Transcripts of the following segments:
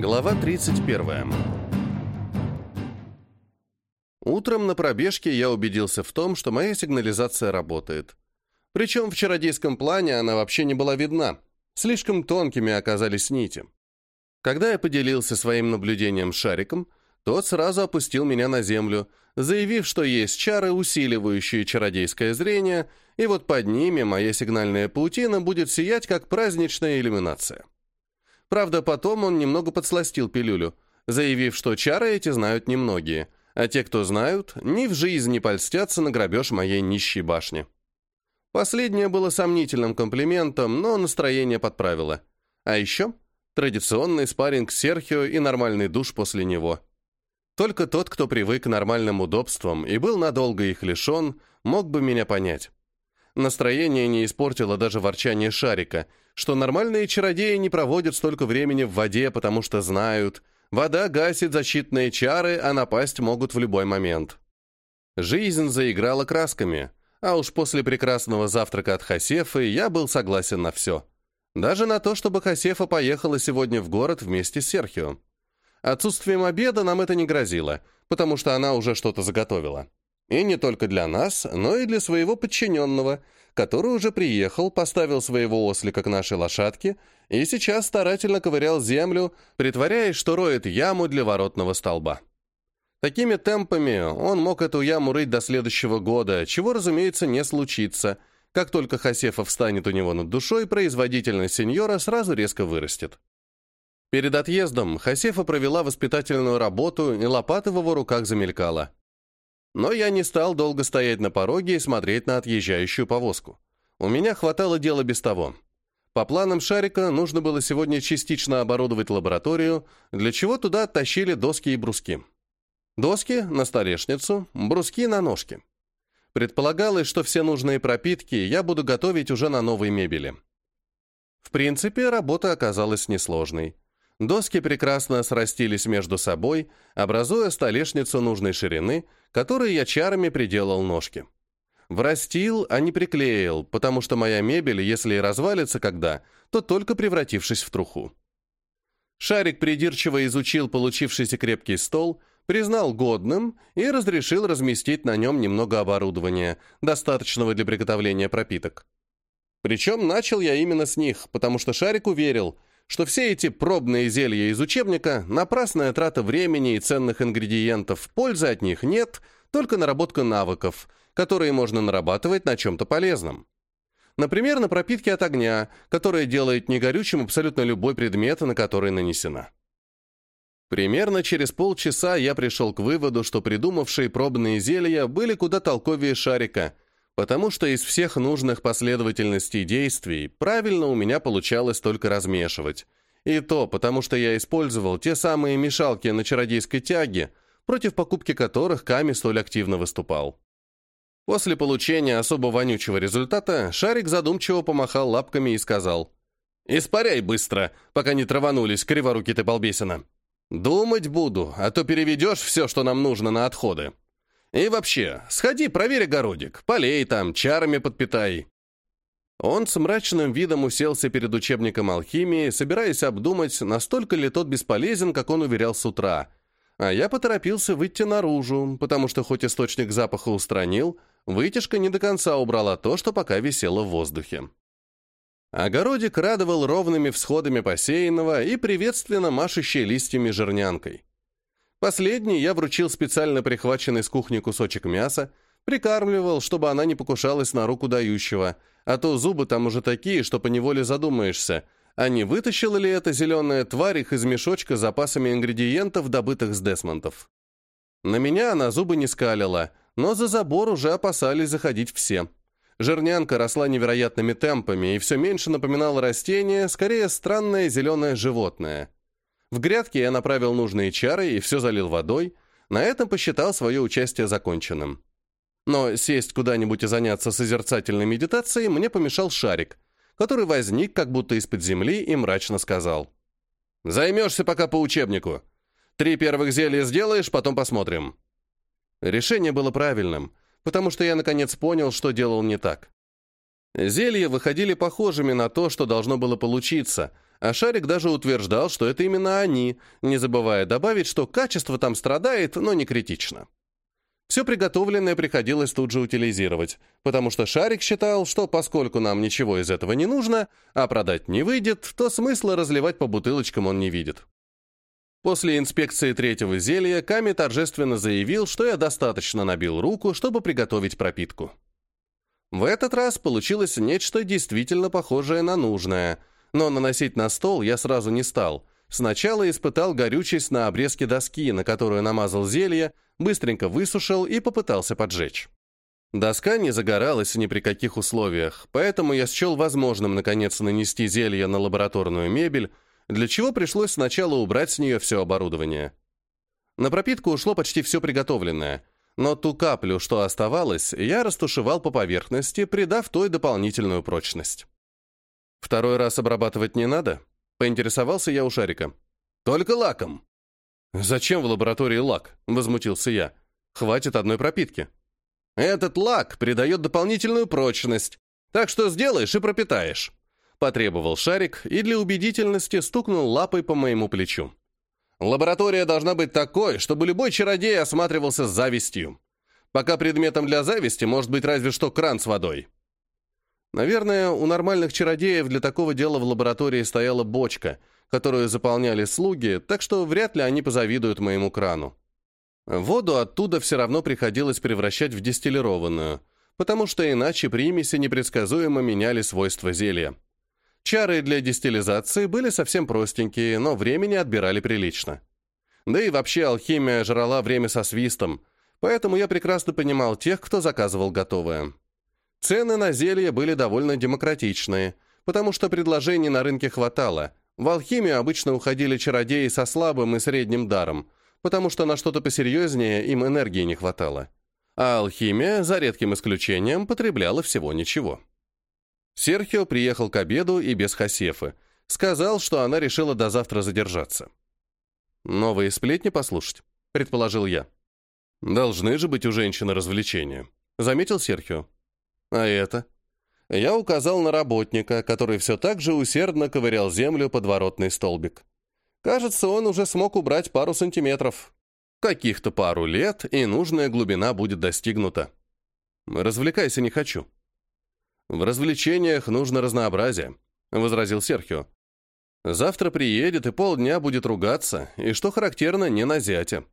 Глава 31. Утром на пробежке я убедился в том, что моя сигнализация работает. Причем в чародейском плане она вообще не была видна. Слишком тонкими оказались нити. Когда я поделился своим наблюдением с шариком, тот сразу опустил меня на землю, заявив, что есть чары, усиливающие чародейское зрение, и вот под ними моя сигнальная паутина будет сиять, как праздничная иллюминация. Правда, потом он немного подсластил пилюлю, заявив, что чары эти знают немногие, а те, кто знают, ни в жизнь не польстятся на грабеж моей нищей башни. Последнее было сомнительным комплиментом, но настроение подправило. А еще традиционный спарринг Серхио и нормальный душ после него. Только тот, кто привык к нормальным удобствам и был надолго их лишен, мог бы меня понять. Настроение не испортило даже ворчание Шарика, что нормальные чародеи не проводят столько времени в воде, потому что знают, вода гасит защитные чары, а напасть могут в любой момент. Жизнь заиграла красками, а уж после прекрасного завтрака от Хасефы я был согласен на все. Даже на то, чтобы Хасефа поехала сегодня в город вместе с Серхио. Отсутствием обеда нам это не грозило, потому что она уже что-то заготовила. И не только для нас, но и для своего подчиненного, который уже приехал, поставил своего ослика к нашей лошадке и сейчас старательно ковырял землю, притворяясь, что роет яму для воротного столба. Такими темпами он мог эту яму рыть до следующего года, чего, разумеется, не случится. Как только Хасефа встанет у него над душой, производительность сеньора сразу резко вырастет. Перед отъездом Хасефа провела воспитательную работу, и лопата в его руках замелькала. Но я не стал долго стоять на пороге и смотреть на отъезжающую повозку. У меня хватало дела без того. По планам Шарика нужно было сегодня частично оборудовать лабораторию, для чего туда оттащили доски и бруски. Доски на столешницу, бруски на ножки. Предполагалось, что все нужные пропитки я буду готовить уже на новой мебели. В принципе, работа оказалась несложной. Доски прекрасно срастились между собой, образуя столешницу нужной ширины, которой я чарами приделал ножки. Врастил, а не приклеил, потому что моя мебель, если и развалится когда, то только превратившись в труху. Шарик придирчиво изучил получившийся крепкий стол, признал годным и разрешил разместить на нем немного оборудования, достаточного для приготовления пропиток. Причем начал я именно с них, потому что Шарик уверил – что все эти пробные зелья из учебника – напрасная трата времени и ценных ингредиентов, пользы от них нет, только наработка навыков, которые можно нарабатывать на чем-то полезном. Например, на пропитке от огня, которая делает негорючим абсолютно любой предмет, на который нанесена. Примерно через полчаса я пришел к выводу, что придумавшие пробные зелья были куда толковее шарика – потому что из всех нужных последовательностей действий правильно у меня получалось только размешивать. И то потому, что я использовал те самые мешалки на чародейской тяге, против покупки которых Ками столь активно выступал. После получения особо вонючего результата Шарик задумчиво помахал лапками и сказал «Испаряй быстро, пока не траванулись, криворуки ты полбесина. Думать буду, а то переведешь все, что нам нужно на отходы». И вообще, сходи, проверь огородик, полей там, чарами подпитай». Он с мрачным видом уселся перед учебником алхимии, собираясь обдумать, настолько ли тот бесполезен, как он уверял с утра. А я поторопился выйти наружу, потому что хоть источник запаха устранил, вытяжка не до конца убрала то, что пока висело в воздухе. Огородик радовал ровными всходами посеянного и приветственно машущей листьями жернянкой. Последний я вручил специально прихваченный с кухни кусочек мяса, прикармливал, чтобы она не покушалась на руку дающего, а то зубы там уже такие, что поневоле задумаешься, а не вытащила ли эта зеленая тварь их из мешочка с запасами ингредиентов, добытых с десмонтов. На меня она зубы не скалила, но за забор уже опасались заходить все. Жирнянка росла невероятными темпами и все меньше напоминала растение, скорее странное зеленое животное – в грядке я направил нужные чары и все залил водой, на этом посчитал свое участие законченным. Но сесть куда-нибудь и заняться созерцательной медитацией мне помешал шарик, который возник как будто из-под земли и мрачно сказал. «Займешься пока по учебнику. Три первых зелья сделаешь, потом посмотрим». Решение было правильным, потому что я наконец понял, что делал не так. Зелья выходили похожими на то, что должно было получиться, А Шарик даже утверждал, что это именно они, не забывая добавить, что качество там страдает, но не критично. Все приготовленное приходилось тут же утилизировать, потому что Шарик считал, что поскольку нам ничего из этого не нужно, а продать не выйдет, то смысла разливать по бутылочкам он не видит. После инспекции третьего зелья Ками торжественно заявил, что я достаточно набил руку, чтобы приготовить пропитку. В этот раз получилось нечто действительно похожее на нужное, но наносить на стол я сразу не стал. Сначала испытал горючесть на обрезке доски, на которую намазал зелье, быстренько высушил и попытался поджечь. Доска не загоралась ни при каких условиях, поэтому я счел возможным наконец нанести зелье на лабораторную мебель, для чего пришлось сначала убрать с нее все оборудование. На пропитку ушло почти все приготовленное — но ту каплю, что оставалось, я растушевал по поверхности, придав той дополнительную прочность. «Второй раз обрабатывать не надо?» — поинтересовался я у Шарика. «Только лаком». «Зачем в лаборатории лак?» — возмутился я. «Хватит одной пропитки». «Этот лак придает дополнительную прочность, так что сделаешь и пропитаешь», — потребовал Шарик и для убедительности стукнул лапой по моему плечу. Лаборатория должна быть такой, чтобы любой чародей осматривался с завистью. Пока предметом для зависти может быть разве что кран с водой. Наверное, у нормальных чародеев для такого дела в лаборатории стояла бочка, которую заполняли слуги, так что вряд ли они позавидуют моему крану. Воду оттуда все равно приходилось превращать в дистиллированную, потому что иначе примеси непредсказуемо меняли свойства зелья. Чары для дистиллизации были совсем простенькие, но времени отбирали прилично. Да и вообще алхимия жрала время со свистом, поэтому я прекрасно понимал тех, кто заказывал готовое. Цены на зелья были довольно демократичные, потому что предложений на рынке хватало. В алхимию обычно уходили чародеи со слабым и средним даром, потому что на что-то посерьезнее им энергии не хватало. А алхимия, за редким исключением, потребляла всего ничего. Серхио приехал к обеду и без Хасефы. Сказал, что она решила до завтра задержаться. «Новые сплетни послушать», — предположил я. «Должны же быть у женщины развлечения», — заметил Серхио. «А это?» Я указал на работника, который все так же усердно ковырял землю под воротный столбик. Кажется, он уже смог убрать пару сантиметров. Каких-то пару лет, и нужная глубина будет достигнута. Развлекайся не хочу. «В развлечениях нужно разнообразие», — возразил Серхио. «Завтра приедет и полдня будет ругаться, и, что характерно, не на зятя.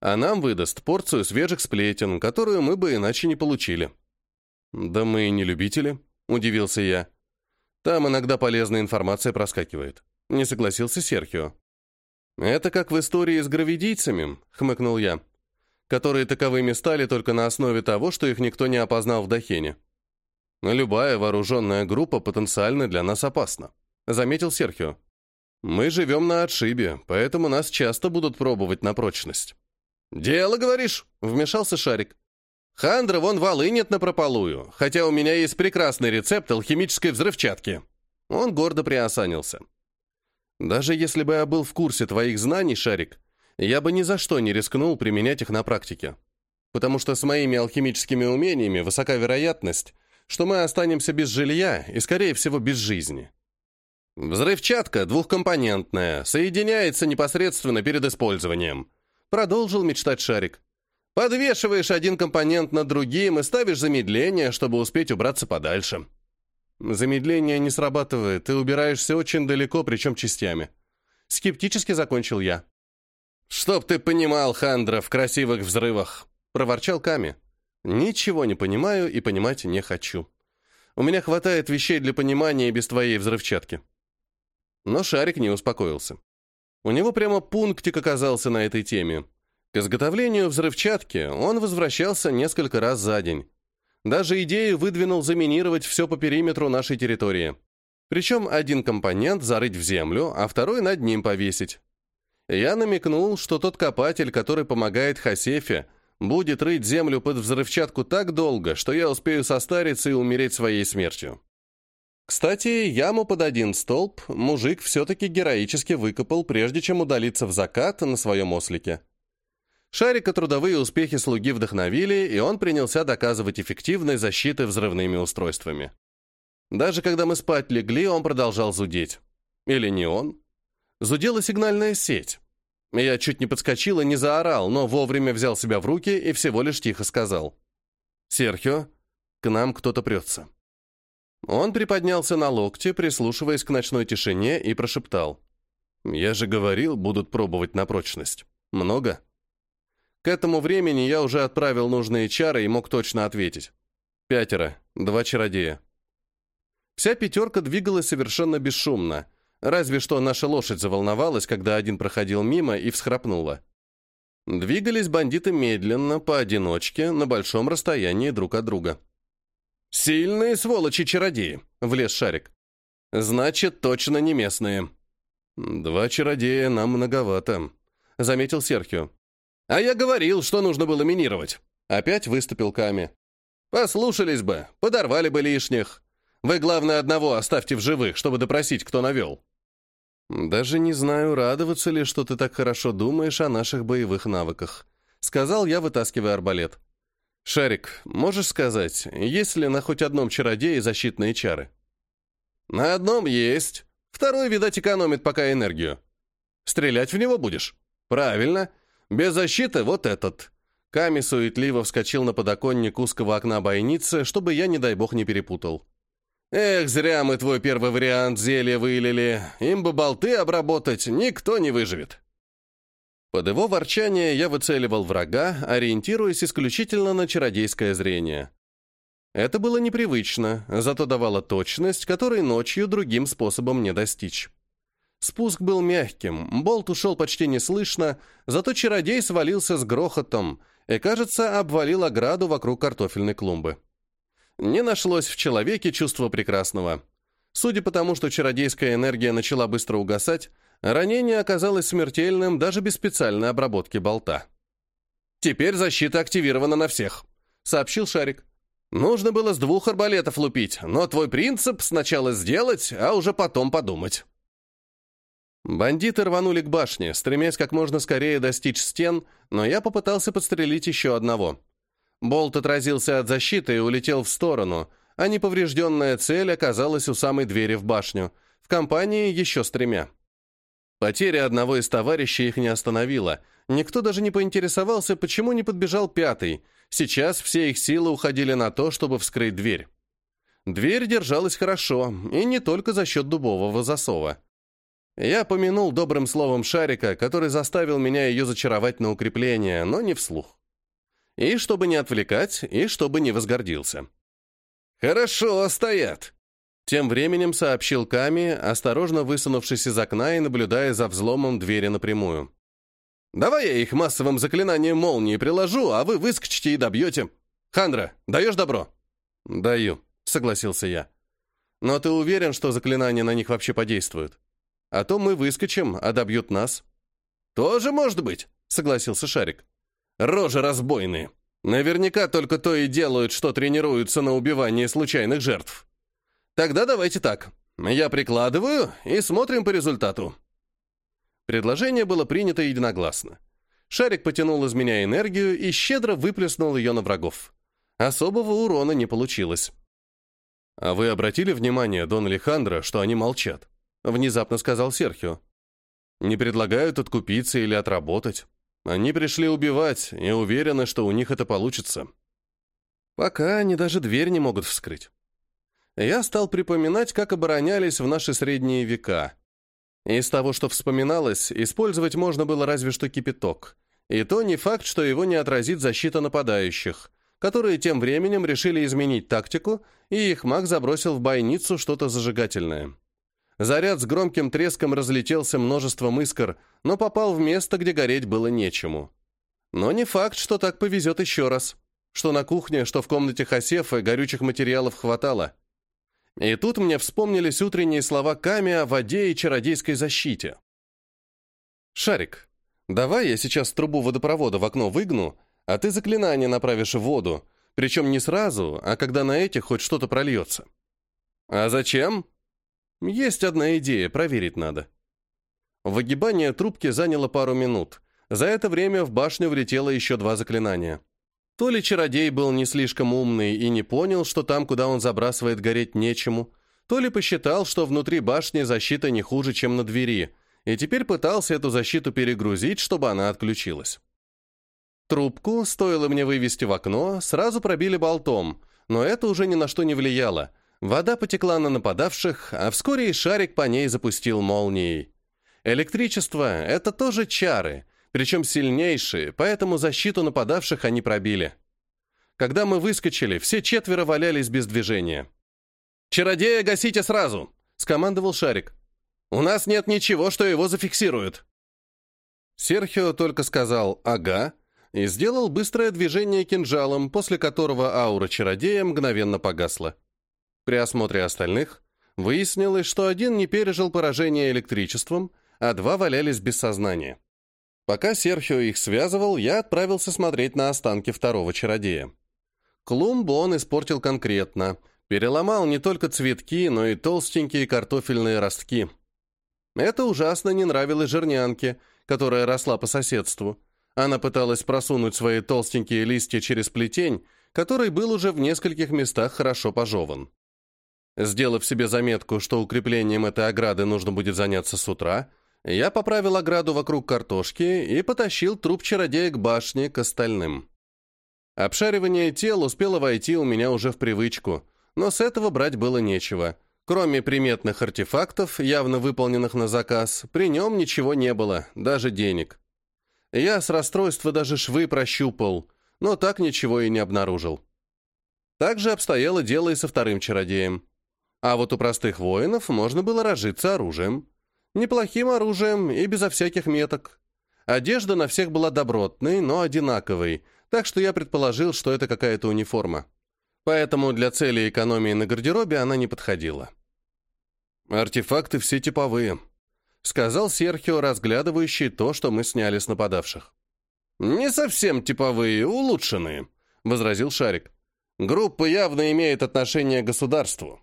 А нам выдаст порцию свежих сплетен, которую мы бы иначе не получили». «Да мы и не любители», — удивился я. «Там иногда полезная информация проскакивает», — не согласился Серхио. «Это как в истории с гравидийцами», — хмыкнул я, «которые таковыми стали только на основе того, что их никто не опознал в Дахене». Любая вооруженная группа потенциально для нас опасна», — заметил Серхио. «Мы живем на отшибе, поэтому нас часто будут пробовать на прочность». «Дело, говоришь?» — вмешался Шарик. «Хандра вон волынет напропалую, хотя у меня есть прекрасный рецепт алхимической взрывчатки». Он гордо приосанился. «Даже если бы я был в курсе твоих знаний, Шарик, я бы ни за что не рискнул применять их на практике. Потому что с моими алхимическими умениями высока вероятность, что мы останемся без жилья и, скорее всего, без жизни. Взрывчатка двухкомпонентная, соединяется непосредственно перед использованием. Продолжил мечтать Шарик. Подвешиваешь один компонент над другим и ставишь замедление, чтобы успеть убраться подальше. Замедление не срабатывает, ты убираешься очень далеко, причем частями. Скептически закончил я. «Чтоб ты понимал, Хандра, в красивых взрывах!» — проворчал Ками. Ничего не понимаю и понимать не хочу. У меня хватает вещей для понимания без твоей взрывчатки. Но Шарик не успокоился. У него прямо пунктик оказался на этой теме. К изготовлению взрывчатки он возвращался несколько раз за день. Даже идею выдвинул заминировать все по периметру нашей территории. Причем один компонент зарыть в землю, а второй над ним повесить. Я намекнул, что тот копатель, который помогает Хасефе, будет рыть землю под взрывчатку так долго, что я успею состариться и умереть своей смертью. Кстати, яму под один столб мужик все-таки героически выкопал, прежде чем удалиться в закат на своем ослике. Шарика трудовые успехи слуги вдохновили, и он принялся доказывать эффективность защиты взрывными устройствами. Даже когда мы спать легли, он продолжал зудеть. Или не он? Зудела сигнальная сеть. Я чуть не подскочил и не заорал, но вовремя взял себя в руки и всего лишь тихо сказал. «Серхио, к нам кто-то прется». Он приподнялся на локте, прислушиваясь к ночной тишине, и прошептал. «Я же говорил, будут пробовать на прочность. Много?» К этому времени я уже отправил нужные чары и мог точно ответить. Пятеро, два чародея. Вся пятерка двигалась совершенно бесшумно, разве что наша лошадь заволновалась, когда один проходил мимо и всхрапнула. Двигались бандиты медленно, поодиночке, на большом расстоянии друг от друга. «Сильные сволочи-чародеи!» — влез шарик. «Значит, точно не местные». «Два чародея нам многовато», — заметил Серхио. «А я говорил, что нужно было минировать». Опять выступил Ками. «Послушались бы, подорвали бы лишних. Вы, главное, одного оставьте в живых, чтобы допросить, кто навел». «Даже не знаю, радоваться ли, что ты так хорошо думаешь о наших боевых навыках», — сказал я, вытаскивая арбалет. «Шарик, можешь сказать, есть ли на хоть одном чародее защитные чары?» «На одном есть. Второй, видать, экономит пока энергию. Стрелять в него будешь?» «Правильно. Без защиты вот этот. Ками суетливо вскочил на подоконник узкого окна бойницы, чтобы я, не дай бог, не перепутал. «Эх, зря мы твой первый вариант зелья вылили. Им бы болты обработать, никто не выживет». Под его ворчание я выцеливал врага, ориентируясь исключительно на чародейское зрение. Это было непривычно, зато давало точность, которой ночью другим способом не достичь. Спуск был мягким, болт ушел почти неслышно, зато чародей свалился с грохотом и, кажется, обвалил ограду вокруг картофельной клумбы. Не нашлось в человеке чувства прекрасного. Судя по тому, что чародейская энергия начала быстро угасать, ранение оказалось смертельным даже без специальной обработки болта. «Теперь защита активирована на всех», — сообщил Шарик. «Нужно было с двух арбалетов лупить, но твой принцип сначала сделать, а уже потом подумать». Бандиты рванули к башне, стремясь как можно скорее достичь стен, но я попытался подстрелить еще одного. Болт отразился от защиты и улетел в сторону, а неповрежденная цель оказалась у самой двери в башню, в компании еще с тремя. Потеря одного из товарищей их не остановила. Никто даже не поинтересовался, почему не подбежал пятый. Сейчас все их силы уходили на то, чтобы вскрыть дверь. Дверь держалась хорошо, и не только за счет дубового засова. Я помянул добрым словом Шарика, который заставил меня ее зачаровать на укрепление, но не вслух. И чтобы не отвлекать, и чтобы не возгордился. «Хорошо, стоят!» Тем временем сообщил Ками, осторожно высунувшись из окна и наблюдая за взломом двери напрямую. «Давай я их массовым заклинанием молнии приложу, а вы выскочите и добьете. Хандра, даешь добро?» «Даю», — согласился я. «Но ты уверен, что заклинания на них вообще подействуют?» А то мы выскочим, а добьют нас». «Тоже может быть», — согласился Шарик. «Рожи разбойные. Наверняка только то и делают, что тренируются на убивании случайных жертв. Тогда давайте так. Я прикладываю и смотрим по результату». Предложение было принято единогласно. Шарик потянул из меня энергию и щедро выплеснул ее на врагов. Особого урона не получилось. «А вы обратили внимание, Дон Алехандро, что они молчат?» — внезапно сказал Серхио. «Не предлагают откупиться или отработать. Они пришли убивать и уверены, что у них это получится. Пока они даже дверь не могут вскрыть». Я стал припоминать, как оборонялись в наши средние века. Из того, что вспоминалось, использовать можно было разве что кипяток. И то не факт, что его не отразит защита нападающих, которые тем временем решили изменить тактику, и их маг забросил в бойницу что-то зажигательное. Заряд с громким треском разлетелся множеством искр, но попал в место, где гореть было нечему. Но не факт, что так повезет еще раз. Что на кухне, что в комнате Хасефа горючих материалов хватало. И тут мне вспомнились утренние слова Ками о воде и чародейской защите. «Шарик, давай я сейчас трубу водопровода в окно выгну, а ты заклинание направишь в воду, причем не сразу, а когда на этих хоть что-то прольется». «А зачем?» Есть одна идея, проверить надо. Выгибание трубки заняло пару минут. За это время в башню влетело еще два заклинания. То ли чародей был не слишком умный и не понял, что там, куда он забрасывает, гореть нечему, то ли посчитал, что внутри башни защита не хуже, чем на двери, и теперь пытался эту защиту перегрузить, чтобы она отключилась. Трубку, стоило мне вывести в окно, сразу пробили болтом, но это уже ни на что не влияло. Вода потекла на нападавших, а вскоре и шарик по ней запустил молнией. Электричество — это тоже чары, причем сильнейшие, поэтому защиту нападавших они пробили. Когда мы выскочили, все четверо валялись без движения. «Чародея гасите сразу!» — скомандовал Шарик. «У нас нет ничего, что его зафиксирует». Серхио только сказал «ага» и сделал быстрое движение кинжалом, после которого аура чародея мгновенно погасла. При осмотре остальных выяснилось, что один не пережил поражение электричеством, а два валялись без сознания. Пока Серхио их связывал, я отправился смотреть на останки второго чародея. Клумбу он испортил конкретно, переломал не только цветки, но и толстенькие картофельные ростки. Это ужасно не нравилось жернянке, которая росла по соседству. Она пыталась просунуть свои толстенькие листья через плетень, который был уже в нескольких местах хорошо пожеван. Сделав себе заметку, что укреплением этой ограды нужно будет заняться с утра, я поправил ограду вокруг картошки и потащил труп чародея к башне, к остальным. Обшаривание тел успело войти у меня уже в привычку, но с этого брать было нечего. Кроме приметных артефактов, явно выполненных на заказ, при нем ничего не было, даже денег. Я с расстройства даже швы прощупал, но так ничего и не обнаружил. Так же обстояло дело и со вторым чародеем. А вот у простых воинов можно было разжиться оружием. Неплохим оружием и безо всяких меток. Одежда на всех была добротной, но одинаковой, так что я предположил, что это какая-то униформа. Поэтому для цели экономии на гардеробе она не подходила. «Артефакты все типовые», — сказал Серхио, разглядывающий то, что мы сняли с нападавших. «Не совсем типовые, улучшенные», — возразил Шарик. «Группа явно имеет отношение к государству».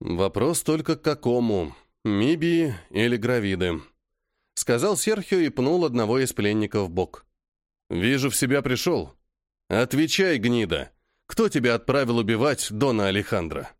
«Вопрос только к какому?» «Мибии или Гравиды», — сказал Серхио и пнул одного из пленников в бок. «Вижу, в себя пришел. Отвечай, гнида. Кто тебя отправил убивать Дона Алехандро?»